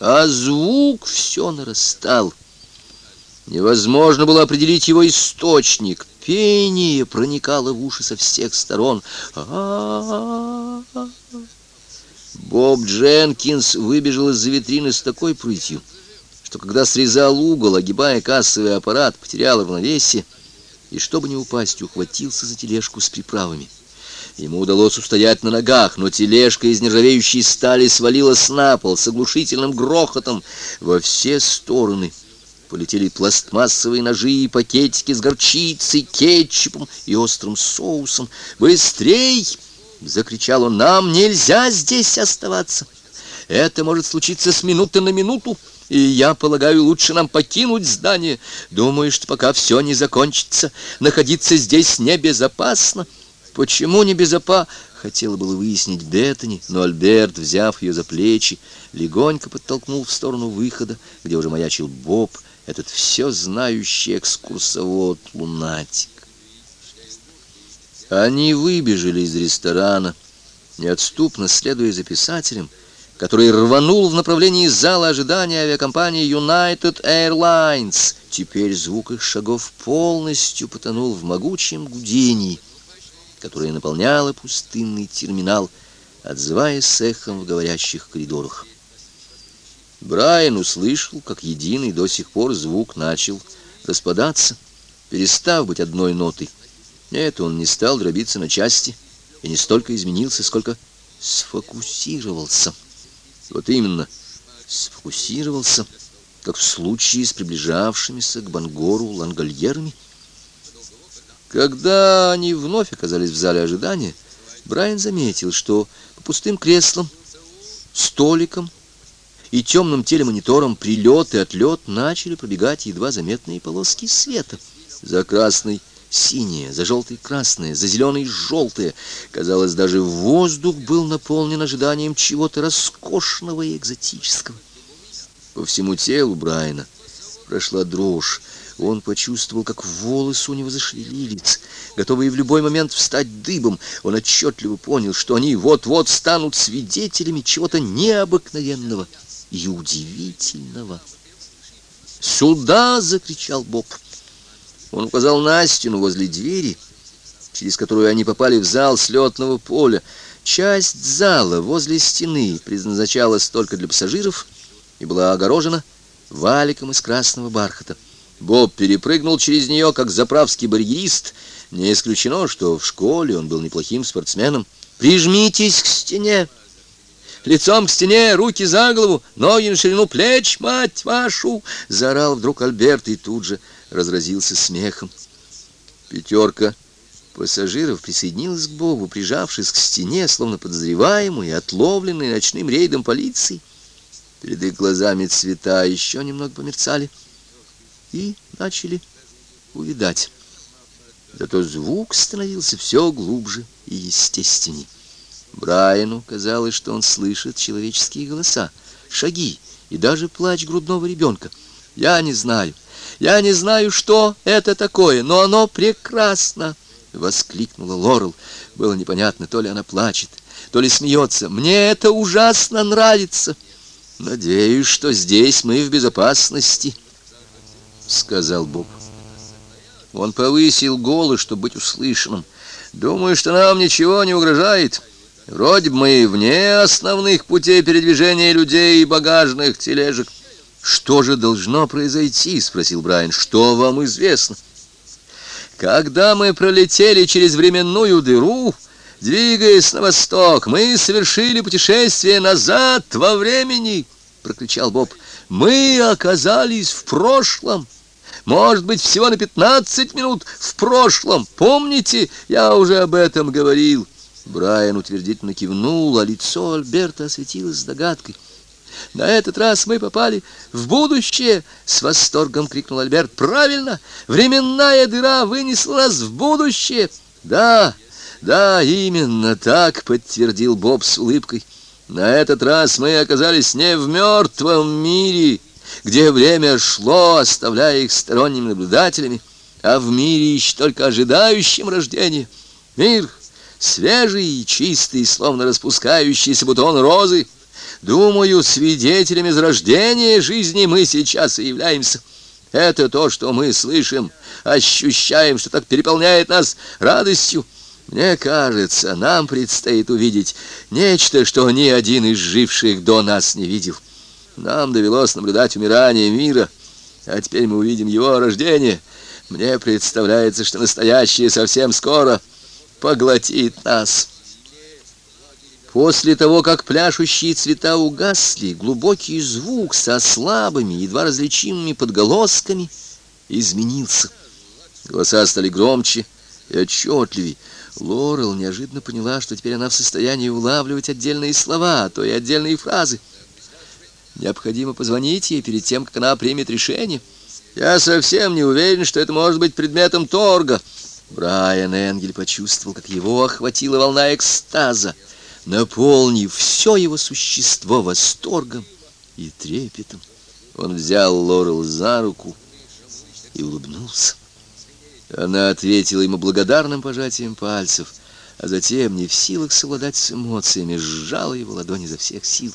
А звук все нарастал. Невозможно было определить его источник. Пение проникало в уши со всех сторон. А Боб Дженкинс выбежал из-за витрины с такой прытью, что когда срезал угол, огибая кассовый аппарат, потерял равновесие и, чтобы не упасть, ухватился за тележку с приправами. Ему удалось устоять на ногах, но тележка из нержавеющей стали свалилась на пол с оглушительным грохотом во все стороны. Полетели пластмассовые ножи и пакетики с горчицей, кетчупом и острым соусом. «Быстрей!» — закричал он. «Нам нельзя здесь оставаться! Это может случиться с минуты на минуту!» И я полагаю, лучше нам покинуть здание. Думаю, что пока все не закончится, находиться здесь небезопасно. Почему не безопа? Хотела было выяснить Беттани, но Альберт, взяв ее за плечи, легонько подтолкнул в сторону выхода, где уже маячил Боб, этот все знающий экскурсовод-лунатик. Они выбежали из ресторана, неотступно следуя за писателем, который рванул в направлении зала ожидания авиакомпании United Airlines. Теперь звук их шагов полностью потонул в могучем гудении — которая наполняла пустынный терминал, отзываясь эхом в говорящих коридорах. Брайан услышал, как единый до сих пор звук начал распадаться, перестав быть одной нотой. Нет, он не стал дробиться на части и не столько изменился, сколько сфокусировался. Вот именно, сфокусировался, как в случае с приближавшимися к Бангору лангольерами. Когда они вновь оказались в зале ожидания, Брайан заметил, что по пустым креслам, столикам и темным телемониторам прилет и отлет начали пробегать едва заметные полоски света. За красный синее, за желтый красное, за зеленый желтое. Казалось, даже воздух был наполнен ожиданием чего-то роскошного и экзотического. По всему телу Брайана прошла дрожь, он почувствовал, как волосы у него зашевелились, готовые в любой момент встать дыбом. Он отчетливо понял, что они вот-вот станут свидетелями чего-то необыкновенного и удивительного. «Сюда!» — закричал Боб. Он указал на стену возле двери, через которую они попали в зал слетного поля. Часть зала возле стены предназначалась только для пассажиров и была огорожена валиком из красного бархата. Боб перепрыгнул через нее, как заправский барьерист. Не исключено, что в школе он был неплохим спортсменом. «Прижмитесь к стене!» лицом к стене, руки за голову, ноги на ширину плеч, мать вашу!» — заорал вдруг Альберт и тут же разразился смехом. Пятерка пассажиров присоединилась к Бобу, прижавшись к стене, словно подозреваемые, отловленные ночным рейдом полиции. Перед их глазами цвета еще немного померцали — и начали увидать. Зато звук становился все глубже и естественней. Брайану казалось, что он слышит человеческие голоса, шаги и даже плач грудного ребенка. «Я не знаю, я не знаю, что это такое, но оно прекрасно!» — воскликнула Лорел. Было непонятно, то ли она плачет, то ли смеется. «Мне это ужасно нравится!» «Надеюсь, что здесь мы в безопасности», сказал Боб. Он повысил голос, чтобы быть услышанным. Думаю, что нам ничего не угрожает. Вроде бы мы вне основных путей передвижения людей и багажных тележек. Что же должно произойти, спросил Брайан. Что вам известно? Когда мы пролетели через временную дыру, двигаясь на восток, мы совершили путешествие назад во времени, прокричал Боб. Мы оказались в прошлом. Может быть, всего на пятнадцать минут в прошлом. Помните, я уже об этом говорил. Брайан утвердительно кивнул, а лицо Альберта осветилось догадкой. «На этот раз мы попали в будущее!» — с восторгом крикнул Альберт. «Правильно! Временная дыра вынесла нас в будущее!» «Да, да, именно так!» — подтвердил Боб с улыбкой. «На этот раз мы оказались не в мертвом мире!» Где время шло, оставляя их сторонними наблюдателями, а в мире еще только ожидающим рождения. Мир свежий и чистый, словно распускающийся бутон розы, Думаю, свидетелями зарождения жизни мы сейчас и являемся. Это то, что мы слышим, ощущаем, что так переполняет нас радостью. Мне кажется, нам предстоит увидеть нечто, что ни один из живших до нас не видел. Нам довелось наблюдать умирание мира, а теперь мы увидим его рождение. Мне представляется, что настоящее совсем скоро поглотит нас». После того, как пляшущие цвета угасли, глубокий звук со слабыми, едва различимыми подголосками изменился. Голоса стали громче и отчетливей. Лорел неожиданно поняла, что теперь она в состоянии улавливать отдельные слова, а то и отдельные фразы. Необходимо позвонить ей перед тем, как она примет решение. Я совсем не уверен, что это может быть предметом торга. Брайан Энгель почувствовал, как его охватила волна экстаза наполнив все его существо восторгом и трепетом. Он взял Лорел за руку и улыбнулся. Она ответила ему благодарным пожатием пальцев, а затем, не в силах совладать с эмоциями, сжала его ладони за всех сил.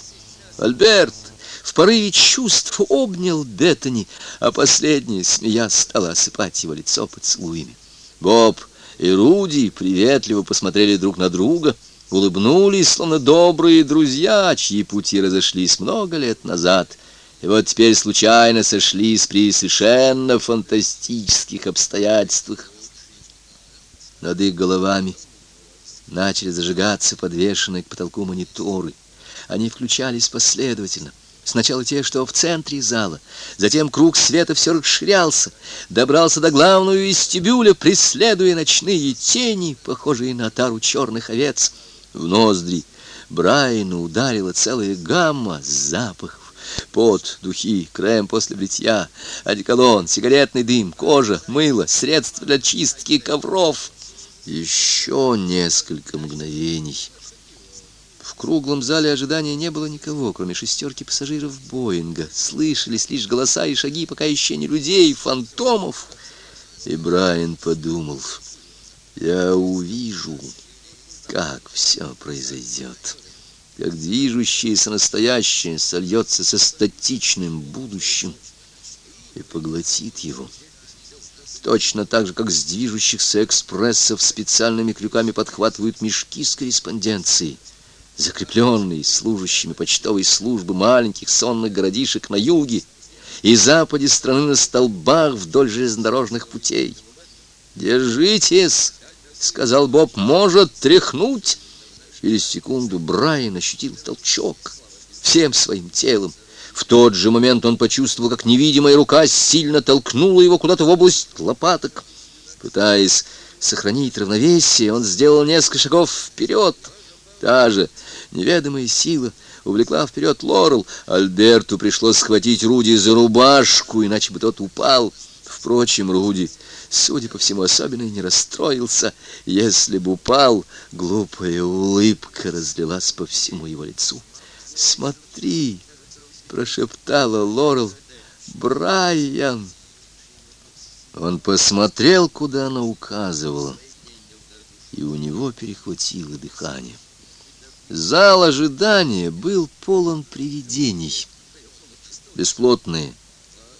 Альберт в порыве чувств обнял Беттани, а последняя, смеясь, стала осыпать его лицо поцелуями. Боб и Руди приветливо посмотрели друг на друга — улыбнулись, словно добрые друзья, чьи пути разошлись много лет назад, и вот теперь случайно сошлись при совершенно фантастических обстоятельствах. Над их головами начали зажигаться подвешенные к потолку мониторы. Они включались последовательно. Сначала те, что в центре зала, затем круг света все расширялся, добрался до главного вестибюля, преследуя ночные тени, похожие на тару черных овец — в ноздри. Брайну ударила целая гамма запахов. Пот, духи, крем после бритья, одеколон, сигаретный дым, кожа, мыло, средства для чистки ковров. Еще несколько мгновений. В круглом зале ожидания не было никого, кроме шестерки пассажиров Боинга. Слышались лишь голоса и шаги пока еще не людей, фантомов. И Брайан подумал, я увижу как все произойдет, как движущееся настоящее сольется со статичным будущим и поглотит его. Точно так же, как с движущихся экспрессов специальными крюками подхватывают мешки с корреспонденцией, закрепленные служащими почтовой службы маленьких сонных городишек на юге и западе страны на столбах вдоль железнодорожных путей. «Держитесь!» сказал Боб, может тряхнуть. Через секунду Брайан ощутил толчок всем своим телом. В тот же момент он почувствовал, как невидимая рука сильно толкнула его куда-то в область лопаток. Пытаясь сохранить равновесие, он сделал несколько шагов вперед. Та же неведомая сила увлекла вперед Лорел. Альберту пришлось схватить Руди за рубашку, иначе бы тот упал. Впрочем, Руди судя по всему, особенно и не расстроился. Если бы упал, глупая улыбка разлилась по всему его лицу. «Смотри!» — прошептала Лорел. «Брайан!» Он посмотрел, куда она указывала, и у него перехватило дыхание. Зал ожидания был полон привидений. Бесплотные,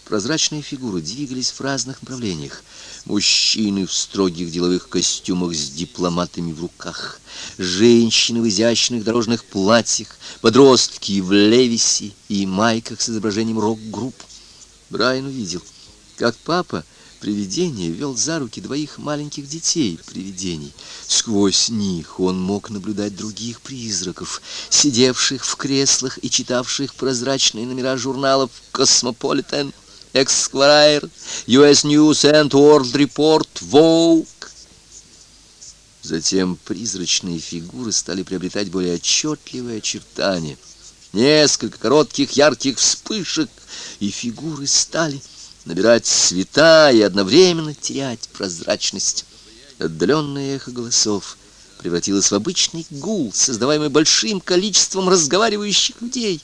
прозрачные фигуры двигались в разных направлениях. Мужчины в строгих деловых костюмах с дипломатами в руках, женщины в изящных дорожных платьях, подростки в левисе и майках с изображением рок-групп. Брайан увидел, как папа привидение вел за руки двоих маленьких детей привидений. Сквозь них он мог наблюдать других призраков, сидевших в креслах и читавших прозрачные номера журналов Cosmopolitan, Esquire, US News and World Report, Vogue. Затем призрачные фигуры стали приобретать более отчетливые очертания. Несколько коротких ярких вспышек, и фигуры стали набирать цвета и одновременно терять прозрачность. Отдаленное эхо голосов превратилось в обычный гул, создаваемый большим количеством разговаривающих людей.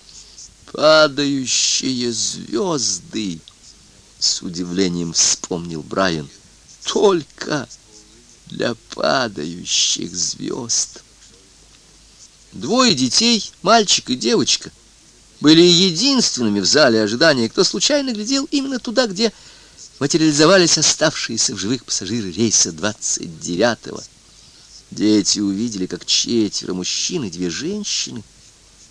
Падающие звезды с удивлением вспомнил Брайан. Только для падающих звезд. Двое детей, мальчик и девочка, были единственными в зале ожидания, кто случайно глядел именно туда, где материализовались оставшиеся в живых пассажиры рейса 29-го. Дети увидели, как четверо мужчин и две женщины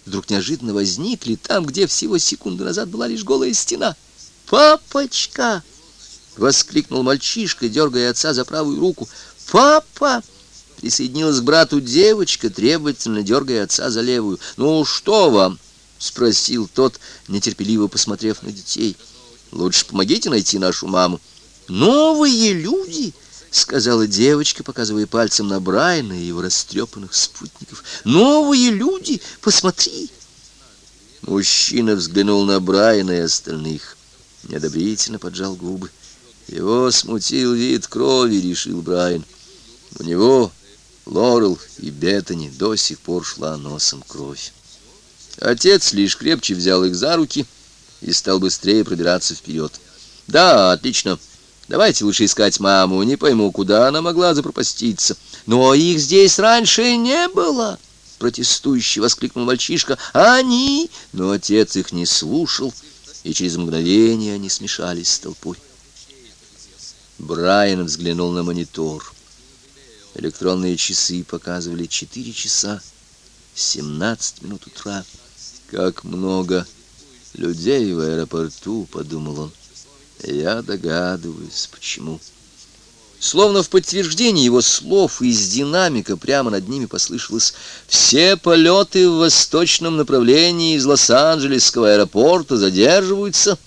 вдруг неожиданно возникли там, где всего секунду назад была лишь голая стена. «Папочка!» — воскликнул мальчишка, дергая отца за правую руку. «Папа!» — присоединилась к брату девочка, требовательно дергая отца за левую. «Ну, что вам?» — спросил тот, нетерпеливо посмотрев на детей. «Лучше помогите найти нашу маму». «Новые люди!» — сказала девочка, показывая пальцем на Брайана и его растрепанных спутников. «Новые люди! Посмотри!» Мужчина взглянул на Брайана и остальных. Неодобрительно поджал губы. Его смутил вид крови, решил Брайан. У него, Лорел и Беттани, до сих пор шла носом кровь. Отец лишь крепче взял их за руки и стал быстрее пробираться вперед. «Да, отлично. Давайте лучше искать маму. Не пойму, куда она могла запропаститься. Но их здесь раньше не было!» Протестующий воскликнул мальчишка. «Они!» Но отец их не слушал, и через мгновение они смешались с толпой. Брайан взглянул на монитор. Электронные часы показывали 4 часа 17 минут утра. Как много людей в аэропорту, подумал он. Я догадываюсь, почему. Словно в подтверждение его слов из динамика прямо над ними послышалось «Все полеты в восточном направлении из Лос-Анджелесского аэропорта задерживаются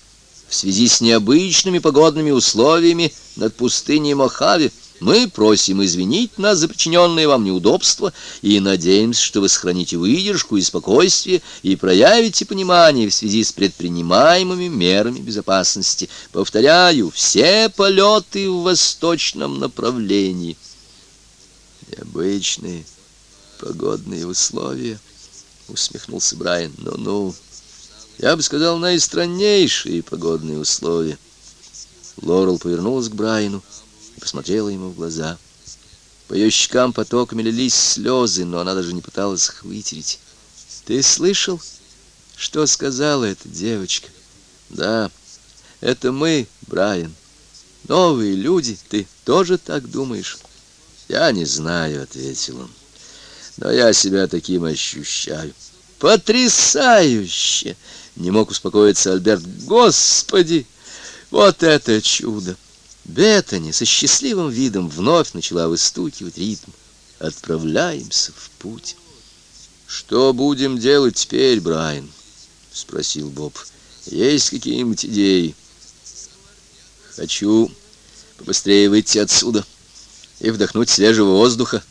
в связи с необычными погодными условиями над пустыней Мохаве. Мы просим извинить нас за причиненные вам неудобства и надеемся, что вы сохраните выдержку и спокойствие и проявите понимание в связи с предпринимаемыми мерами безопасности. Повторяю, все полеты в восточном направлении. Необычные погодные условия, усмехнулся Брайан. Ну-ну, я бы сказал, наистраннейшие погодные условия. Лорел повернулась к Брайану посмотрела ему в глаза. По ее щекам потоками лились слезы, но она даже не пыталась их вытереть. «Ты слышал, что сказала эта девочка?» «Да, это мы, Брайан. Новые люди, ты тоже так думаешь?» «Я не знаю», — ответил он. «Но я себя таким ощущаю». «Потрясающе!» — не мог успокоиться Альберт. «Господи, вот это чудо!» Беттани со счастливым видом вновь начала выстукивать ритм. Отправляемся в путь. Что будем делать теперь, Брайан? спросил Боб. Есть какие-нибудь идеи? Хочу побыстрее выйти отсюда и вдохнуть свежего воздуха,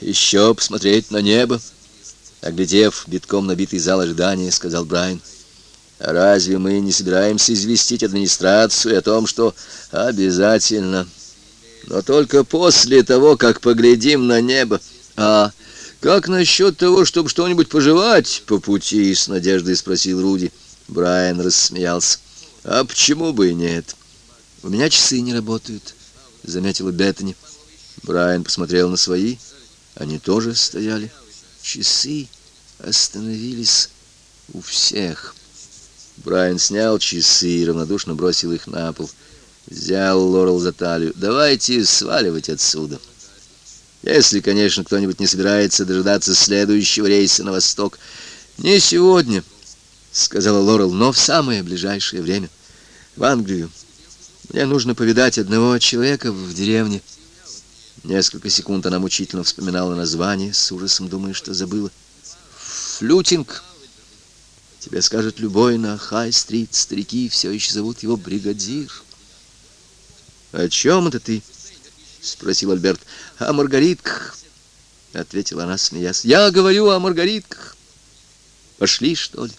еще посмотреть на небо. Оглядев битком набитый зал ожидания, сказал Брайан. Разве мы не собираемся известить администрацию о том, что обязательно, но только после того, как поглядим на небо? А как насчет того, чтобы что-нибудь пожевать по пути? С надеждой спросил Руди. Брайан рассмеялся. А почему бы и нет? У меня часы не работают, заметила Беттани. Брайан посмотрел на свои. Они тоже стояли. Часы остановились у всех. Брайан снял часы и равнодушно бросил их на пол. Взял Лорел за талию. «Давайте сваливать отсюда. Если, конечно, кто-нибудь не собирается дожидаться следующего рейса на восток. Не сегодня, — сказала Лорел, — но в самое ближайшее время. В Англию. Мне нужно повидать одного человека в деревне». Несколько секунд она мучительно вспоминала название, с ужасом думая, что забыла. «Флютинг». Тебе скажет любой на Хай-стрит, старики все еще зовут его бригадир. «О чем это ты?» — спросил Альберт. «О маргаритках», — ответила она, смеясь. «Я говорю о маргаритках. Пошли, что ли?»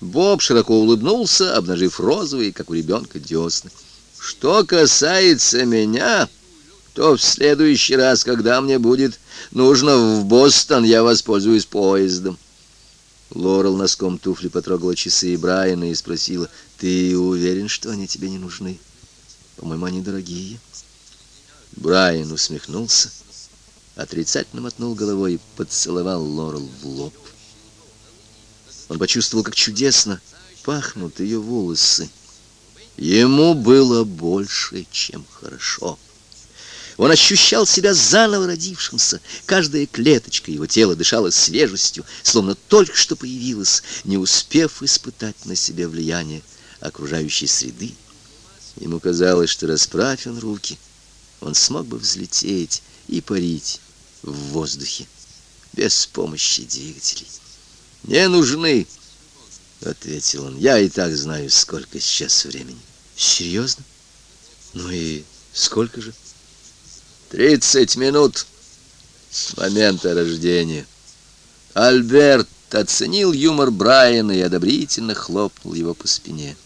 Боб широко улыбнулся, обнажив розовые, как у ребенка, десны. «Что касается меня, то в следующий раз, когда мне будет нужно в Бостон, я воспользуюсь поездом». Лорел носком туфли потрогала часы Брайана и спросила, «Ты уверен, что они тебе не нужны? По-моему, они дорогие». Брайан усмехнулся, отрицательно мотнул головой и поцеловал Лорел в лоб. Он почувствовал, как чудесно пахнут ее волосы. Ему было больше, чем хорошо. Он ощущал себя заново родившимся. Каждая клеточка его тела дышала свежестью, словно только что появилась, не успев испытать на себе влияние окружающей среды. Ему казалось, что расправь он руки, он смог бы взлететь и парить в воздухе без помощи двигателей. «Не нужны», — ответил он. «Я и так знаю, сколько сейчас времени». «Серьезно? Ну и сколько же?» «Тридцать минут с момента рождения». Альберт оценил юмор Брайана и одобрительно хлопнул его по спине.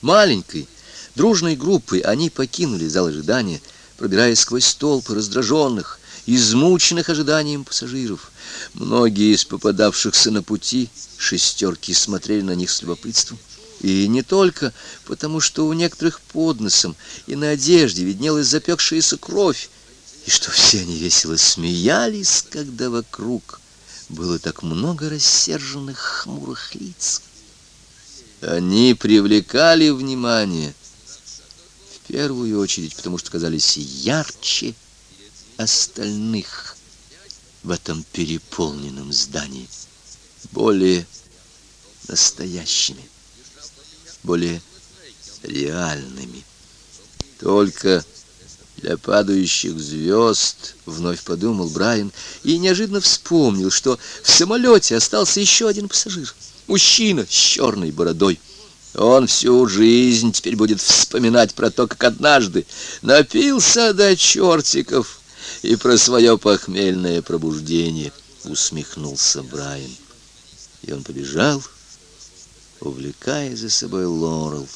Маленькой, дружной группой они покинули зал ожидания, пробираясь сквозь толпы раздраженных, измученных ожиданием пассажиров. Многие из попадавшихся на пути шестерки смотрели на них с любопытством. И не только потому, что у некоторых под носом и на одежде виднелась запекшаяся кровь, и что все они весело смеялись, когда вокруг было так много рассерженных хмурых лиц. Они привлекали внимание в первую очередь, потому что казались ярче остальных в этом переполненном здании, более настоящими, более реальными. Только для падающих звезд, вновь подумал Брайан, и неожиданно вспомнил, что в самолете остался еще один пассажир — Мужчина с черной бородой. Он всю жизнь теперь будет вспоминать про то, как однажды напился до чертиков и про свое похмельное пробуждение, усмехнулся Брайан. И он побежал, увлекая за собой Лорел.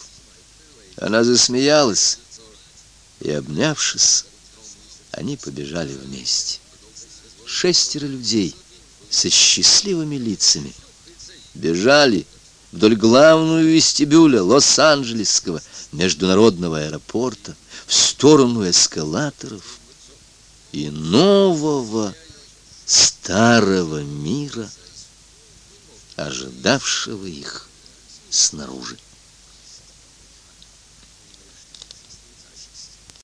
Она засмеялась, и, обнявшись, они побежали вместе. Шестеро людей со счастливыми лицами — бежали вдоль главного вестибюля Лос-Анджелесского международного аэропорта в сторону эскалаторов и нового старого мира, ожидавшего их снаружи.